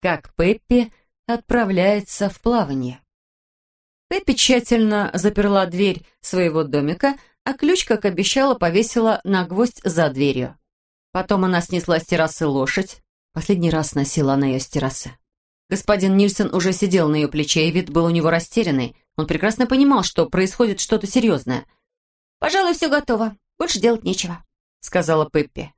как Пеппи отправляется в плавание. Пеппи тщательно заперла дверь своего домика, а ключ, как обещала, повесила на гвоздь за дверью. Потом она снесла с террасы лошадь. Последний раз носила она ее с террасы. Господин Нильсон уже сидел на ее плече, и вид был у него растерянный. Он прекрасно понимал, что происходит что-то серьезное. «Пожалуй, все готово. Больше делать нечего», — сказала Пеппи.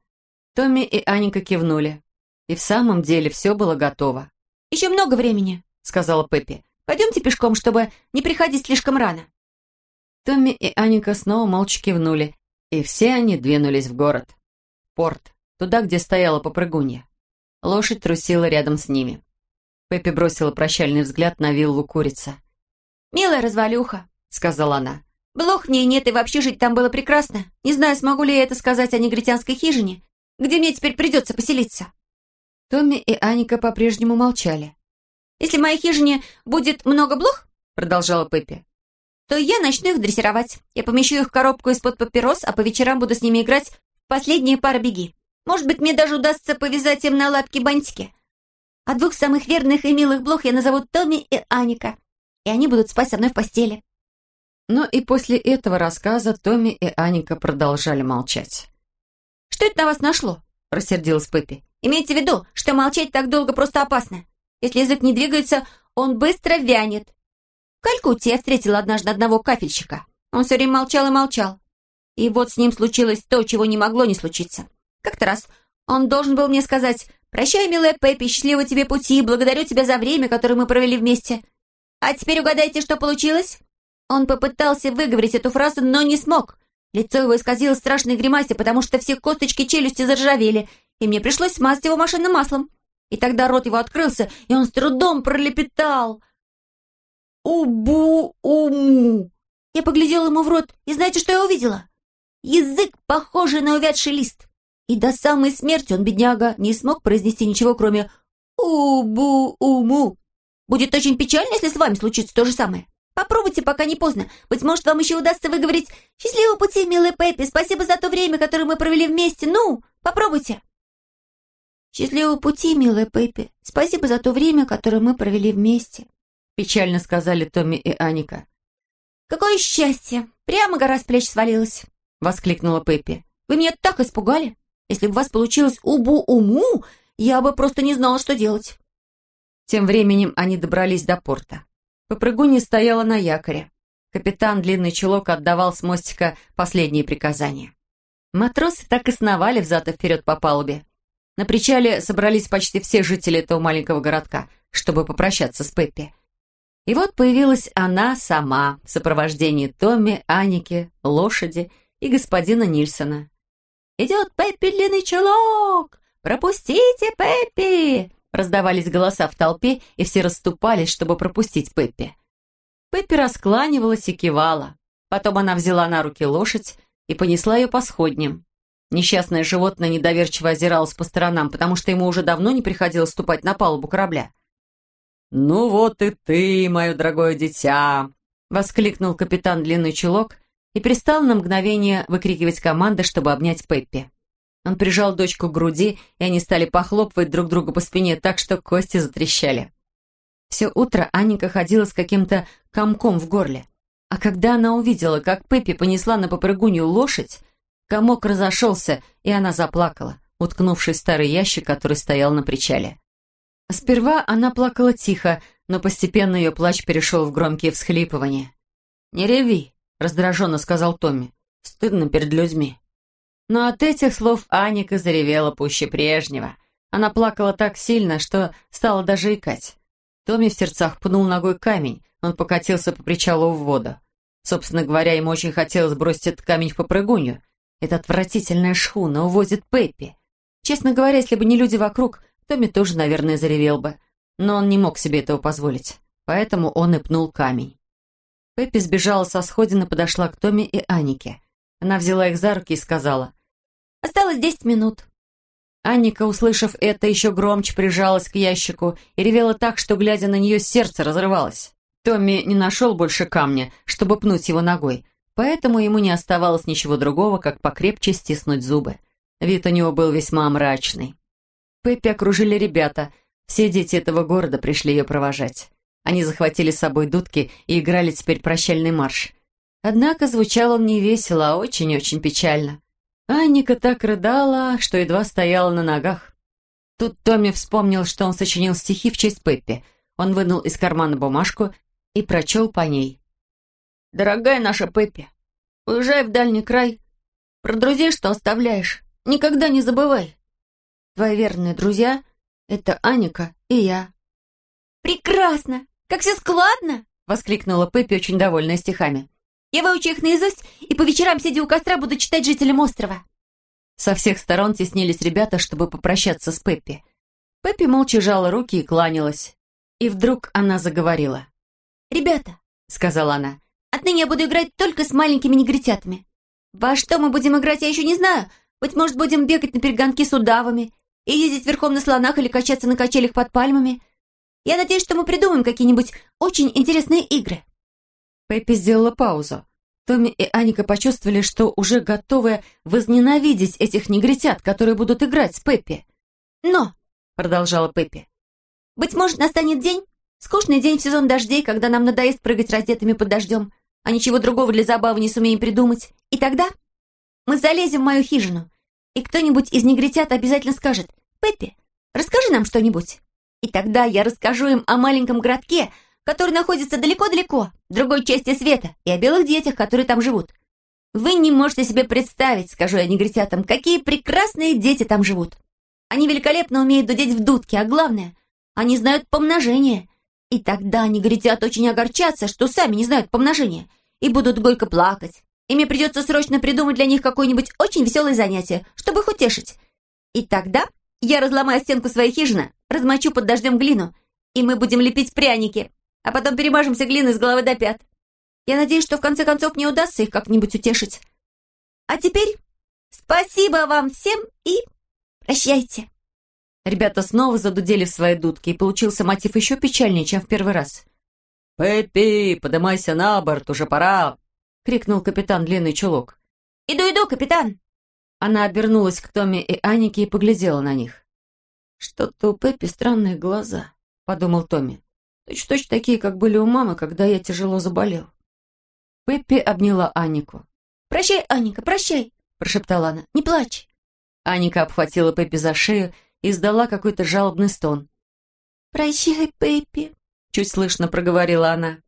Томми и Аника кивнули. И в самом деле все было готово. «Еще много времени», — сказала Пеппи. «Пойдемте пешком, чтобы не приходить слишком рано». Томми и Аника снова молча кивнули, и все они двинулись в город. Порт, туда, где стояла попрыгунья. Лошадь трусила рядом с ними. Пеппи бросила прощальный взгляд на виллу курица. «Милая развалюха», — сказала она. «Блох в ней нет, и вообще жить там было прекрасно. Не знаю, смогу ли я это сказать о негритянской хижине, где мне теперь придется поселиться». Томми и Аника по-прежнему молчали. «Если в моей хижине будет много блох», — продолжала Пеппи, то я начну их дрессировать. Я помещу их в коробку из-под папирос, а по вечерам буду с ними играть в последние пары беги. Может быть, мне даже удастся повязать им на лапки бантики. А двух самых верных и милых блох я назову Томми и Аника. И они будут спать со мной в постели». Но и после этого рассказа Томми и Аника продолжали молчать. «Что это на вас нашло?» – рассердилась Пеппи. «Имейте в виду, что молчать так долго просто опасно. Если язык не двигается, он быстро вянет. В Калькутте я встретила однажды одного кафельщика. Он все время молчал и молчал. И вот с ним случилось то, чего не могло не случиться. Как-то раз он должен был мне сказать «Прощай, милая Пеппи, счастливого тебе пути, благодарю тебя за время, которое мы провели вместе». А теперь угадайте, что получилось? Он попытался выговорить эту фразу, но не смог. Лицо его исказило страшной гримасе, потому что все косточки челюсти заржавели, и мне пришлось смазать его машинным маслом. И тогда рот его открылся, и он с трудом пролепетал. «Убу-уму!» Я поглядела ему в рот, и знаете, что я увидела? Язык, похожий на увядший лист. И до самой смерти он, бедняга, не смог произнести ничего, кроме «убу-уму». Будет очень печально, если с вами случится то же самое. Попробуйте, пока не поздно. Быть может, вам еще удастся выговорить «Счастливого пути, милая Пеппи, спасибо за то время, которое мы провели вместе. Ну, попробуйте». «Счастливого пути, милая Пеппи, спасибо за то время, которое мы провели вместе», печально сказали Томми и Аника. «Какое счастье! Прямо гора с плеч свалилась!» воскликнула Пеппи. «Вы меня так испугали! Если бы у вас получилось убу-уму, я бы просто не знала, что делать». Тем временем они добрались до порта. Попрыгунья стояла на якоре. Капитан Длинный Чулок отдавал с мостика последние приказания. Матросы так и сновали взад и вперед по палубе. На причале собрались почти все жители этого маленького городка, чтобы попрощаться с Пеппи. И вот появилась она сама в сопровождении Томми, Аники, лошади и господина Нильсона. «Идет Пеппи длинный чулок! Пропустите Пеппи!» Раздавались голоса в толпе, и все расступались, чтобы пропустить Пеппи. Пеппи раскланивалась и кивала. Потом она взяла на руки лошадь и понесла ее по сходням. Несчастное животное недоверчиво озиралось по сторонам, потому что ему уже давно не приходилось ступать на палубу корабля. «Ну вот и ты, мое дорогое дитя!» — воскликнул капитан Длинный Чулок и пристал на мгновение выкрикивать команды, чтобы обнять Пеппи. Он прижал дочку к груди, и они стали похлопывать друг друга по спине так, что кости затрещали. Все утро Анника ходила с каким-то комком в горле. А когда она увидела, как Пеппи понесла на попрыгунью лошадь, комок разошелся, и она заплакала, уткнувшись в старый ящик, который стоял на причале. Сперва она плакала тихо, но постепенно ее плач перешел в громкие всхлипывания. «Не реви», — раздраженно сказал Томми. «Стыдно перед людьми». Но от этих слов Аника заревела пуще прежнего. Она плакала так сильно, что стала даже икать. Томми в сердцах пнул ногой камень, он покатился по причалу в воду. Собственно говоря, ему очень хотелось бросить этот камень в попрыгунью. Эта отвратительная шхуна увозит Пеппи. Честно говоря, если бы не люди вокруг, Томми тоже, наверное, заревел бы. Но он не мог себе этого позволить. Поэтому он и пнул камень. Пеппи сбежала со сходина, подошла к Томми и Анике. Она взяла их за руки и сказала, «Осталось десять минут». Анника, услышав это, еще громче прижалась к ящику и ревела так, что, глядя на нее, сердце разрывалось. Томми не нашел больше камня, чтобы пнуть его ногой, поэтому ему не оставалось ничего другого, как покрепче стиснуть зубы. Вид у него был весьма мрачный. Пеппи окружили ребята. Все дети этого города пришли ее провожать. Они захватили с собой дудки и играли теперь прощальный марш. Однако звучал он не весело, а очень-очень печально. Анника так рыдала, что едва стояла на ногах. Тут Томми вспомнил, что он сочинил стихи в честь Пеппи. Он вынул из кармана бумажку и прочел по ней. «Дорогая наша Пеппи, уезжай в дальний край. Про друзей, что оставляешь, никогда не забывай. Твои верные друзья это Аника и я». «Прекрасно! Как все складно!» — воскликнула Пеппи, очень довольная стихами. «Я выучу их наизусть и по вечерам, сидя у костра, буду читать жителям острова». Со всех сторон теснились ребята, чтобы попрощаться с Пеппи. Пеппи молча жала руки и кланялась. И вдруг она заговорила. «Ребята», — сказала она, — «отныне я буду играть только с маленькими негритятами. Во что мы будем играть, я еще не знаю. Быть может, будем бегать на перегонки с удавами и ездить верхом на слонах или качаться на качелях под пальмами. Я надеюсь, что мы придумаем какие-нибудь очень интересные игры». Пеппи сделала паузу. Томми и Аника почувствовали, что уже готовы возненавидеть этих негритят, которые будут играть с Пеппи. «Но», — продолжала Пеппи, — «быть может, настанет день, скучный день в сезон дождей, когда нам надоест прыгать раздетыми под дождем, а ничего другого для забавы не сумеем придумать. И тогда мы залезем в мою хижину, и кто-нибудь из негритят обязательно скажет «Пеппи, расскажи нам что-нибудь». И тогда я расскажу им о маленьком городке, который находится далеко-далеко, в другой части света, и о белых детях, которые там живут. Вы не можете себе представить, скажу я негритятам, какие прекрасные дети там живут. Они великолепно умеют дудеть в дудке, а главное, они знают помножение. И тогда негритят очень огорчатся, что сами не знают помножения, и будут горько плакать, и мне придется срочно придумать для них какое-нибудь очень веселое занятие, чтобы их утешить. И тогда я разломаю стенку своей хижины, размочу под дождем глину, и мы будем лепить пряники, а потом перемажемся глиной с головы до пят. Я надеюсь, что в конце концов мне удастся их как-нибудь утешить. А теперь спасибо вам всем и прощайте. Ребята снова задудели в свои дудки, и получился мотив еще печальнее, чем в первый раз. «Пеппи, подымайся на борт, уже пора!» — крикнул капитан Длинный Чулок. «Иду, иду, капитан!» Она обернулась к Томе и Анике и поглядела на них. «Что-то у Пеппи странные глаза», — подумал Томми. «Точь-точь такие, как были у мамы, когда я тяжело заболел». Пеппи обняла Анику. «Прощай, Аника, прощай!» — прошептала она. «Не плачь!» Аника обхватила Пеппи за шею издала какой-то жалобный стон. «Прощай, Пеппи!» — чуть слышно проговорила она.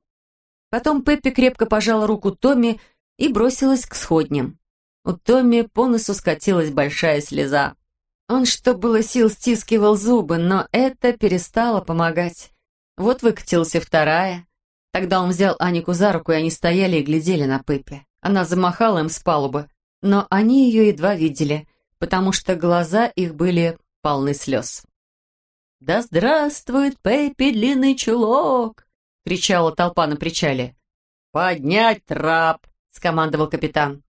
Потом Пеппи крепко пожала руку Томми и бросилась к сходням. У Томми по носу скатилась большая слеза. Он, что было сил, стискивал зубы, но это перестало помогать. Вот выкатилась вторая. Тогда он взял Анику за руку, и они стояли и глядели на Пеппи. Она замахала им с палубы, но они ее едва видели, потому что глаза их были полны слез. «Да здравствует Пеппи длинный чулок!» — кричала толпа на причале. «Поднять трап!» — скомандовал капитан.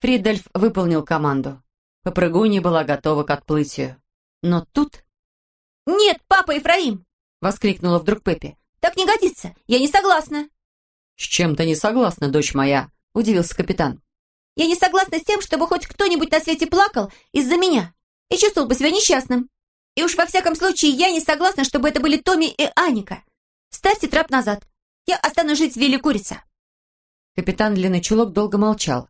Фридольф выполнил команду. Попрыгунья была готова к отплытию. Но тут... «Нет, папа Ефраим!» — воскликнула вдруг Пеппи. «Так не годится! Я не согласна!» «С чем ты не согласна, дочь моя?» — удивился капитан. «Я не согласна с тем, чтобы хоть кто-нибудь на свете плакал из-за меня и чувствовал бы себя несчастным. И уж во всяком случае я не согласна, чтобы это были Томми и Аника. Ставьте трап назад. Я останусь жить в Вилле Курица». Капитан Длинный Чулок долго молчал.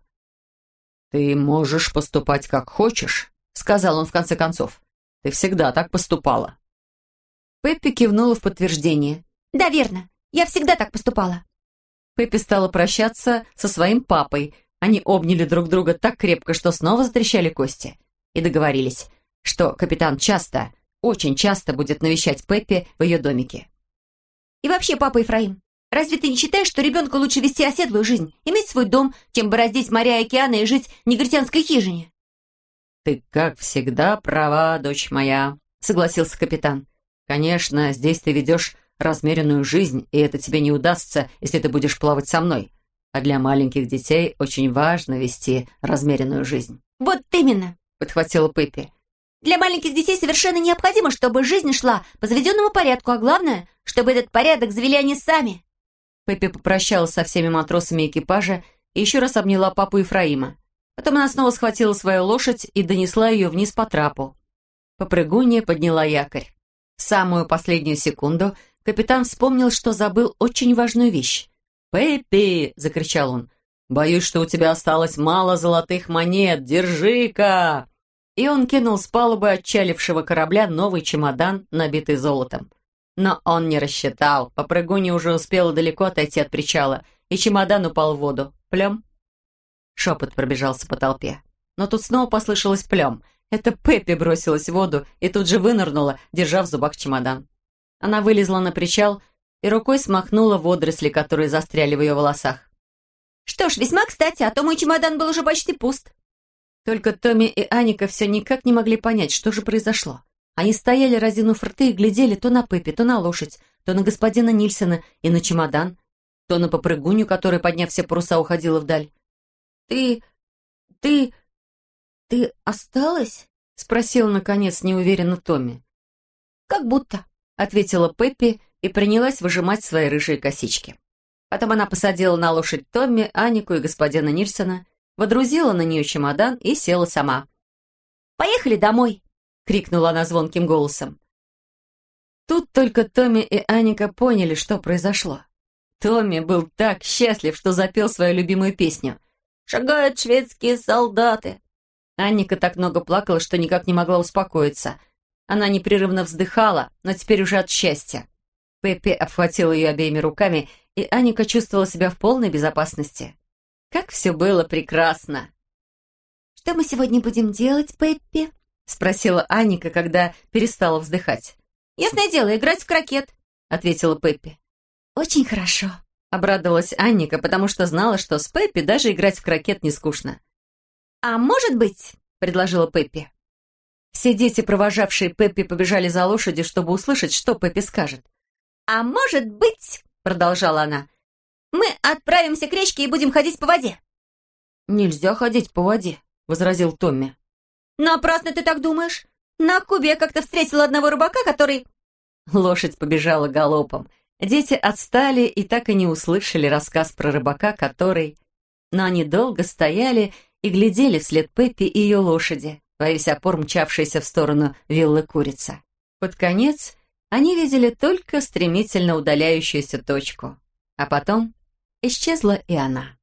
«Ты можешь поступать как хочешь», — сказал он в конце концов. «Ты всегда так поступала». Пеппи кивнула в подтверждение. «Да, верно. Я всегда так поступала». Пеппи стала прощаться со своим папой. Они обняли друг друга так крепко, что снова затрещали кости. И договорились, что капитан часто, очень часто будет навещать Пеппи в ее домике. И вообще, папа Ефраим, разве ты не считаешь, что ребенку лучше вести оседлую жизнь, иметь свой дом, чем бороздить моря и океаны и жить в негритянской хижине?» «Ты, как всегда, права, дочь моя», — согласился капитан. «Конечно, здесь ты ведешь размеренную жизнь, и это тебе не удастся, если ты будешь плавать со мной. А для маленьких детей очень важно вести размеренную жизнь». «Вот именно», — подхватила Пеппи. Для маленьких детей совершенно необходимо, чтобы жизнь шла по заведенному порядку, а главное, чтобы этот порядок завели они сами». Пеппи попрощалась со всеми матросами экипажа и еще раз обняла папу Ефраима. Потом она снова схватила свою лошадь и донесла ее вниз по трапу. Попрыгунья подняла якорь. В самую последнюю секунду капитан вспомнил, что забыл очень важную вещь. «Пеппи!» — закричал он. «Боюсь, что у тебя осталось мало золотых монет. Держи-ка!» И он кинул с палубы отчалившего корабля новый чемодан, набитый золотом. Но он не рассчитал. Попрыгуни уже успела далеко отойти от причала, и чемодан упал в воду. Плем. Шепот пробежался по толпе. Но тут снова послышалось плем. Это Пеппи бросилась в воду и тут же вынырнула, держа в зубах чемодан. Она вылезла на причал и рукой смахнула водоросли, которые застряли в ее волосах. «Что ж, весьма кстати, а то мой чемодан был уже почти пуст». Только Томми и Аника все никак не могли понять, что же произошло. Они стояли, разинув рты, и глядели то на Пеппи, то на лошадь, то на господина Нильсона и на чемодан, то на попрыгунью, которая, подняв все паруса, уходила вдаль. «Ты... ты... ты осталась?» — спросил, наконец, неуверенно Томми. «Как будто», — ответила Пеппи и принялась выжимать свои рыжие косички. Потом она посадила на лошадь Томми, Анику и господина Нильсона, водрузила на нее чемодан и села сама. «Поехали домой!» — крикнула она звонким голосом. Тут только Томми и Аника поняли, что произошло. Томми был так счастлив, что запел свою любимую песню. «Шагают шведские солдаты!» Анника так много плакала, что никак не могла успокоиться. Она непрерывно вздыхала, но теперь уже от счастья. Пеппи обхватила ее обеими руками и Аника чувствовала себя в полной безопасности. Как все было прекрасно! «Что мы сегодня будем делать, Пеппи?» — спросила Аника, когда перестала вздыхать. «Ясное дело, играть в крокет», — ответила Пеппи. «Очень хорошо», — обрадовалась Анника, потому что знала, что с Пеппи даже играть в крокет не скучно. «А может быть», — предложила Пеппи. Все дети, провожавшие Пеппи, побежали за лошадью, чтобы услышать, что Пеппи скажет. «А может быть», продолжала она. «Мы отправимся к речке и будем ходить по воде». «Нельзя ходить по воде», — возразил Томми. «Напрасно ты так думаешь. На Кубе я как-то встретила одного рыбака, который...» Лошадь побежала галопом. Дети отстали и так и не услышали рассказ про рыбака, который... Но они долго стояли и глядели вслед Пеппи и ее лошади, во весь опор мчавшейся в сторону виллы курица. Под конец они видели только стремительно удаляющуюся точку. А потом исчезла и она.